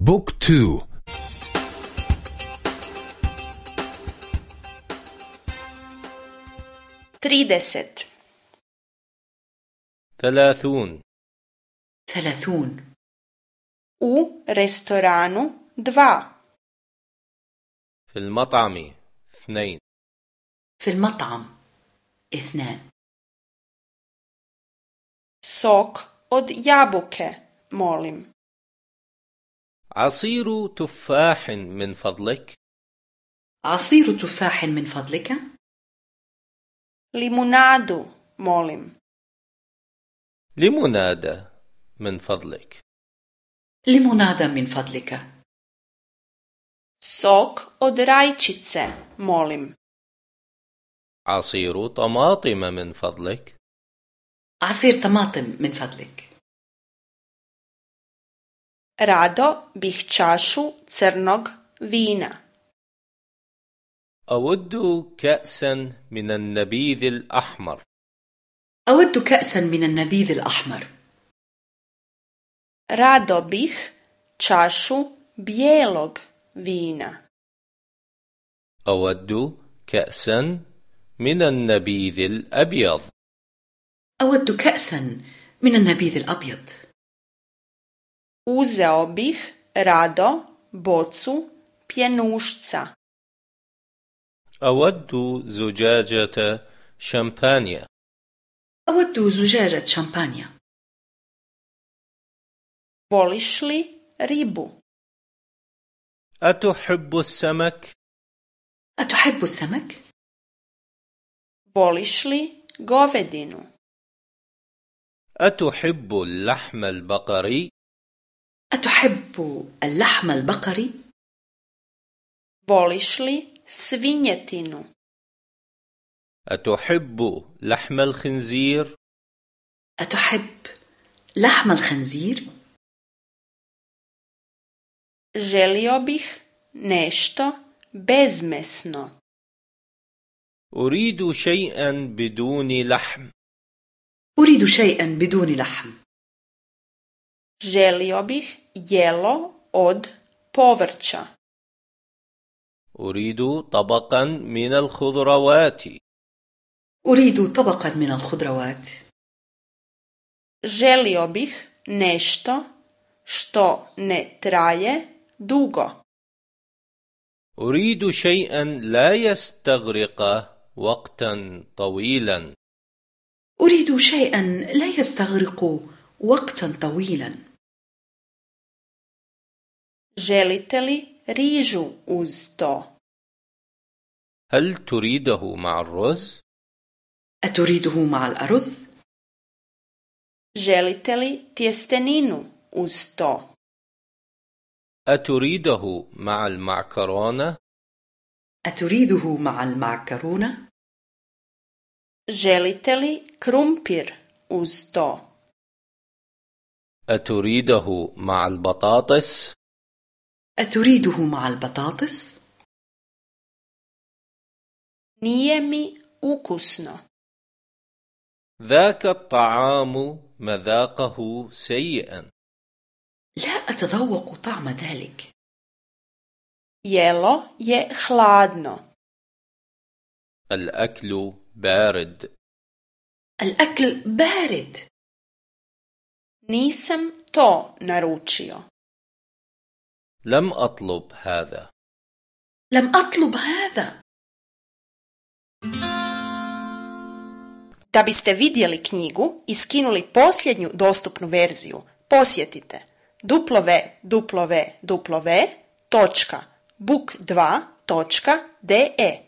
Book two. Trideset. ثلاثون. ثلاثون. U restoranu dva. في المطعم اثنين. في المطعم اثنان. sok od jabuke molim. عصير تفاح من فضلك. عصير تفاح من فضلك. limunadu molim لمنادى من فضلك. لمنادى من فضلك. sok od rajčice molim عصير طماطم من فضلك. عصير طماطم من فضلك. Rado bih čašu crnog vina. أود كأسا من النبيذ الأحمر. أود كأسا من النبيذ الأحمر. Rado bih čašu bijelog vina. أود كأسا من النبيذ الأبيض. أود كأسا من النبيذ الأبيض. Uzeo bih rado bocu pjenušca أود زجاجة شامبانيا أود زجاجة شامبانيا voliš li ribu أتحب السمك؟ أتحب السمك؟ voliš li govedinu أتحب اللحم البقري؟ أتحب اللحم البقري؟ voliš li svinjetinu أتحب لحم الخنزير؟ أتحب لحم الخنزير؟ želio bih nešto bezmesno أريد شيئا بدون لحم أريد شيئا بدون لحم želio bih jelo od povrća. أريد طبقا من الخضروات أريد طبقا من الخضروات želio bih nešto što ne traje dugo. أريد شيئا لا يستغرق وقتا طويلا أريد شيئا لا يستغرق وقتا طويلا želite li rižu uz to هل تريده مع الرز؟ أتريده مع الأرز؟ želite li tjesteninu uz to أتريده مع المعكرونة؟ أتريده مع المعكرونة؟ želite li krumpir uz to أتريده مع البطاطس؟ أتريده مع البطاطس؟ nije mi ukusno ذاك الطعام مذاقه سيئا. لا أتذوق طعم ذلك. jelo je hladno الأكل بارد. الأكل بارد. nisam to naručio لم أطلب هذا لم أطلب هذا Da biste vidjeli knjigu i skinuli posljednju dostupnu verziju, posjetite www.book2.de